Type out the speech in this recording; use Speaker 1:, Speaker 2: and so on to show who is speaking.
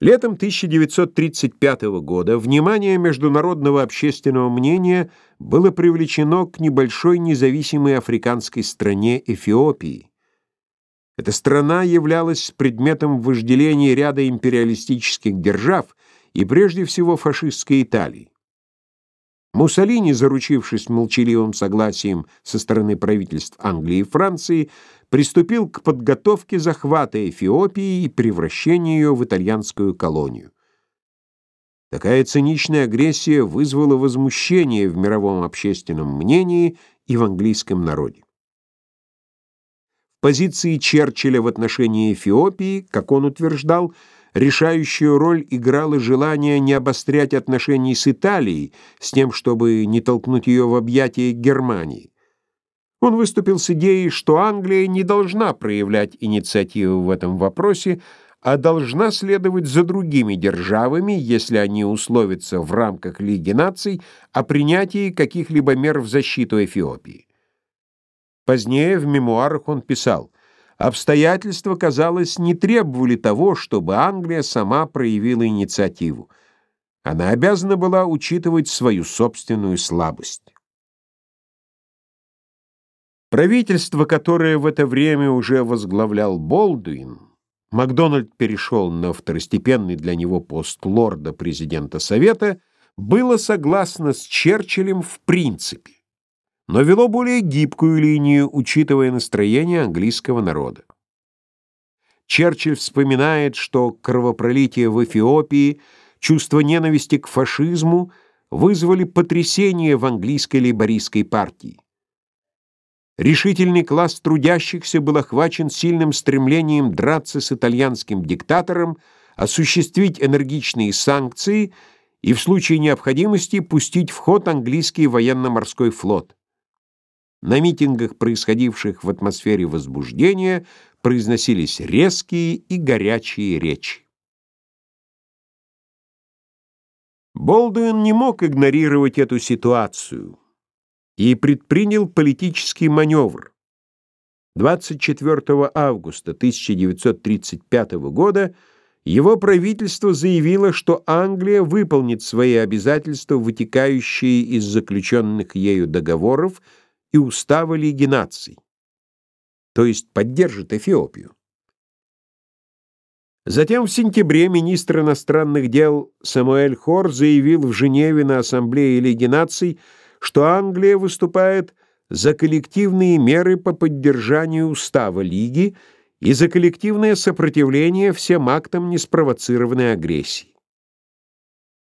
Speaker 1: Летом 1935 года внимание международного общественного мнения было привлечено к небольшой независимой африканской стране Эфиопии. Эта страна являлась предметом вожделения ряда империалистических держав и прежде всего фашистской Италии. Муссолини, заручившись молчаливым согласием со стороны правительств Англии и Франции, приступил к подготовке захвата Эфиопии и превращения ее в итальянскую колонию. Такая циничная агрессия вызвала возмущение в мировом общественном мнении и в английском народе. В позиции Черчилля в отношении Эфиопии, как он утверждал, решающую роль играло желание не обострять отношений с Италией с тем, чтобы не толкнуть ее в объятия Германии. Он выступил с идеей, что Англия не должна проявлять инициативу в этом вопросе, а должна следовать за другими державами, если они условятся в рамках Лиги наций о принятии каких-либо мер в защиту Эфиопии. Позднее в мемуарах он писал, «Обстоятельства, казалось, не требовали того, чтобы Англия сама проявила инициативу. Она обязана была учитывать свою собственную слабость». Правительство, которое в это время уже возглавлял Болдуин, Макдональд перешел на второстепенный для него пост лорда президента Совета, было согласно с Черчиллем в принципе, но вело более гибкую линию, учитывая настроение английского народа. Черчилль вспоминает, что кровопролитие в Эфиопии, чувство ненависти к фашизму вызвали потрясение в английской лейбористской партии. Решительный класс трудящихся был охвачен сильным стремлением драться с итальянским диктатором, осуществить энергичные санкции и в случае необходимости пустить в ход английский военно-морской флот. На митингах, происходивших в атмосфере возбуждения, произносились резкие и горячие речи. Болдуин не мог игнорировать эту ситуацию и предпринял политический маневр. 24 августа 1935 года его правительство заявило, что Англия выполнит свои обязательства, вытекающие из заключенных ею договоров и устава Лиги наций, то есть поддержит Эфиопию. Затем в сентябре министр иностранных дел Самуэль Хор заявил в Женеве на Ассамблее Лиги наций, что Англия выступает за коллективные меры по поддержанию устава Лиги и за коллективное сопротивление всем актам неспровоцированной агрессии.